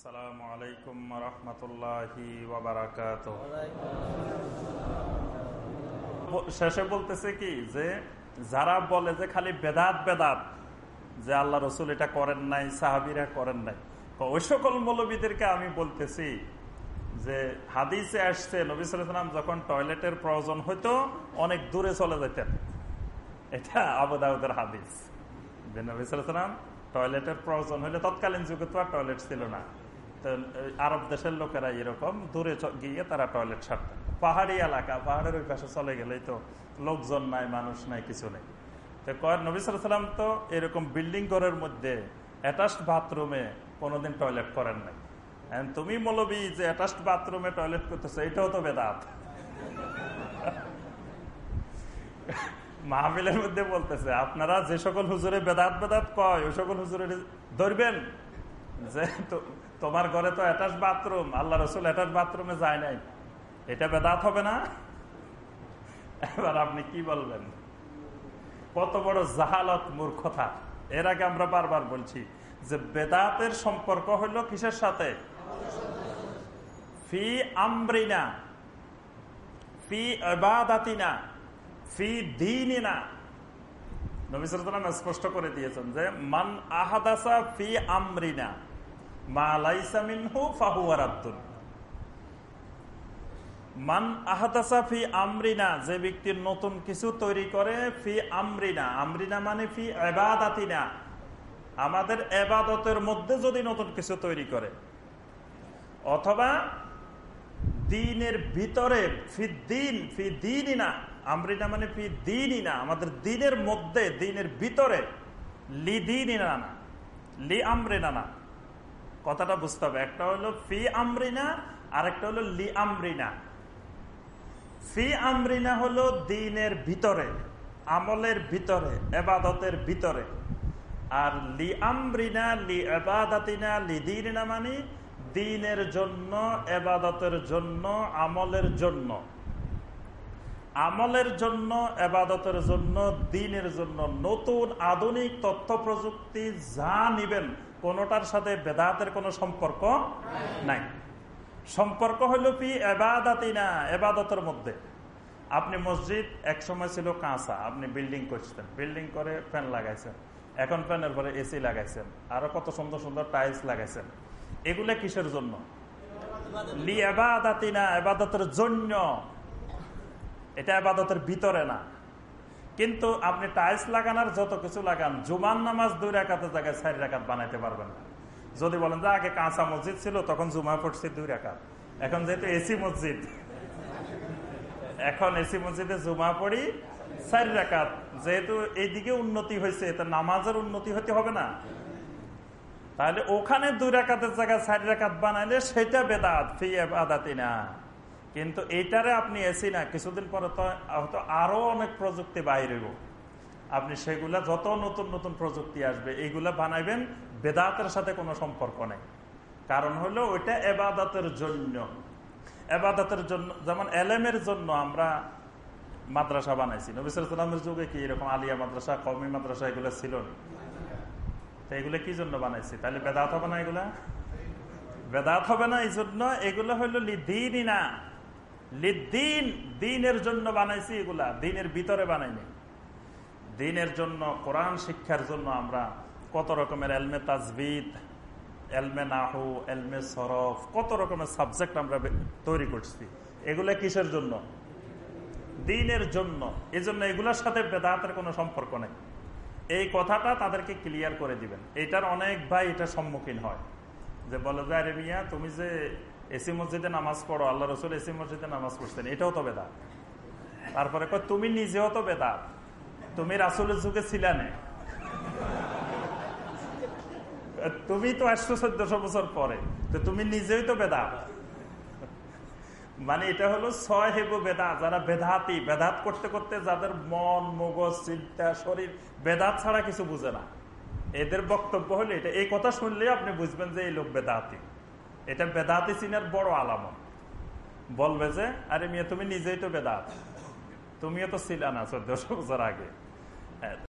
আসসালামু আলাইকুম রহমতুল্লাহি শেষে বলতেছে কি যে, যারা বলে যে খালি বেদাত বেদাত, যে আল্লাহ রসুল এটা করেন নাই, সাহাবিরা করেন নাই। ওই সকল মৌলবীদেরকে আমি বলতেছি যে, হাদিসে আসছে, নবী সালাম যখন টয়লেটের প্রয়োজন হইতো, অনেক দূরে চলে যেতেন এটা আবুদাউদের হাদিস। যে নবী সালাম টয়লেটের প্রয়োজন হলে তৎকালীন যুগে তো আর টয়লেট ছিল না। আরব দেশের লোকেরা এরকম দূরে গিয়ে তারা টয়লেট সারতেন পাহাড়ি এলাকা, পাহাড়ের ওই পাশে চলে গেলেই তো লোকজন নাই, মানুষ নাই, কিছু নেই। তো নবী সালাম তো এরকম বিল্ডিং ঘরের মধ্যে অ্যাটাচড বাথরুমে কোনোদিন টয়লেট করেন নাই। তুমি মৌলবি যে অ্যাটাচড বাথরুমে টয়লেট করতেছো, এটাও তো বেদাত। মাহফিলের মধ্যে বলতেছে, আপনারা যে সকল হুজুরে বেদাত বেদাত কয়, ওই সকল হুজুরে ধরবেন। যে তোমার ঘরে তো অ্যাটাচ বাথরুম আল্লাহ রসুল অ্যাটাচ বাথরুমে যায় নাই। এটা বেদাত হবে না? এবার আপনি কি বলবেন? কত বড় জাহালত মূর্খতা। এর আগে আমরা বারবার বলছি যে বেদাতের সম্পর্ক হইল কিসের সাথে? ফি আমরিনা, ফি এবাদাতিনা ফি দিনিনা। নবিসাম স্পষ্ট করে দিয়েছেন যে, মান আহাদাসা ফি আমরিনা। মা লাইসা মিনহু ফাহুয়ারাদ্দুন মান আহাদাসা ফি আমরিনা, যে ব্যক্তির নতুন কিছু তৈরি করে, ফি আমরিনা আমরিনা মানে ফি এবাদাতিনা আমাদের এবাদতের মধ্যে যদি নতুন কিছু তৈরি করে, অথবা দিনের ভিতরে ফি দিন, ফি দিনই না আমরিনা মানে ফি দিনই না আমাদের দিনের মধ্যে, দিনের ভিতরে, লি দিনই না, লি আমরিনা না। কথাটা বুঝতে হবে। একটা হলো ফি আমরিনা আর একটা হলো লি আমরিনা। ফি আমরিনা হলো দিনের ভিতরে, আমলের ভিতরে, এবাদতের ভিতরে। আর লি আমরিনা, লি এবাদাতিনা, লি দিনা মানে দিনের জন্য, এবাদতের জন্য, আমলের জন্য। আমলের জন্য এবাদতের জন্য দিনের জন্য নতুন আধুনিক তথ্য প্রযুক্তি যা নিবেন কোনটার সাথে বেদাতের কোনো সম্পর্ক নাই। সম্পর্ক হইল কি এবাদাতি না এবাদতের মধ্যে। আপনি মসজিদ এক সময় ছিল কাঁচা আপনি বিল্ডিং করছেন। বিল্ডিং করে ফ্যান লাগাইছেন। এখন ফ্যানের পরে এসি লাগাইছেন। আরও কত সুন্দর সুন্দর টাইলস লাগাইছেন। এগুলো কিসের জন্য? লি এবাদাতি না এবাদতের জন্য। এটা আবাদতের ভিতরে না। কিন্তু আপনি টাইলস লাগানোর যত কিছু লাগান জুমান নামাজ দুই রাকাতের জায়গায় চারি রাকাত বানাইতে পারবেন না। যদি বলেন যে আগে কাঁচা মসজিদ ছিল, তখন জুমা পড়ছে দুই রাকাত। এখন যেহেতু এসি মসজিদ, এখন এসি মসজিদে জুমা পড়ি চারি রাকাত। যেহেতু এইদিকে উন্নতি হয়েছে এটা নামাজের উন্নতি হতে হবে না। তাহলে ওখানে দুই রাকাতের জায়গায় চারি রাকাত বানাইলে সেটা বেদাত, ফি আদাতি না কিন্তু এইটারে আপনি এসি না, কিছুদিন পরে তো হয়তো আরও অনেক প্রযুক্তি বাইর আপনি সেগুলা যত নতুন নতুন প্রযুক্তি আসবে, এইগুলা বানাইবেন, বেদাতের সাথে কোনো সম্পর্ক নেই। কারণ হলো ওইটা এবাদতের জন্য। এবাদতের জন্য, যেমন এলেমের জন্য আমরা মাদ্রাসা বানাইছি। নবিসামের যুগে কি এরকম আলিয়া মাদ্রাসা কমি মাদ্রাসা এগুলো ছিল না? তো এগুলো কি জন্য বানাইছি? তাহলে বেদাত হবে না এগুলা? বেদাত হবে না এই জন্য এগুলো হইল লিদিনই না লিদ্দিন দিনের জন্য বানাইছি এগুলা, দিনের ভিতরে বানাইনি। দিনের জন্য, কোরআন শিক্ষার জন্য আমরা কত রকমের এলমে তাজবিদ, এলমে নাহু, এলমে সরফ, কত রকমের সাবজেক্ট আমরা তৈরি করছি। এগুলা কিসের জন্য? দিনের জন্য। এই জন্য এগুলোর সাথে বেদাতের কোনো সম্পর্ক নেই। এই কথাটা তাদেরকে ক্লিয়ার করে দিবেন। এটার অনেক ভাই এটা সম্মুখীন হয়। যে বলো যে, আরে মিয়া, তুমি যে এসি মসজিদে নামাজ পড়ো, আল্লাহ রসুল এসি মসজিদে নামাজ পড়ছেন, এটাও তো বেদাত। তারপরে তুমি নিজেও তো বেদাত, তুমি রাসুলের যুগে ছিলানে তুমি তো একশো চোদ্দশো বছর পরে, তো তুমি নিজেই তো বেদাত। মানে এটা হলো ছয় হেব বেদাত, যারা বেদাতি, বেদাত করতে করতে যাদের মন, মগজ, চিন্তা, শরীর, বেদাত ছাড়া কিছু বুঝে না। এদের বক্তব্য হলে এটা। এই কথা শুনলে আপনি বুঝবেন যে এই লোক বেদাতি। এটা বেদাতি চিনার বড় আলামত। বলবে যে, আরে মিয়া, তুমি নিজেই তো বেদাত। তুমিও তো ছিলা না চোদ্দশো বছর আগে।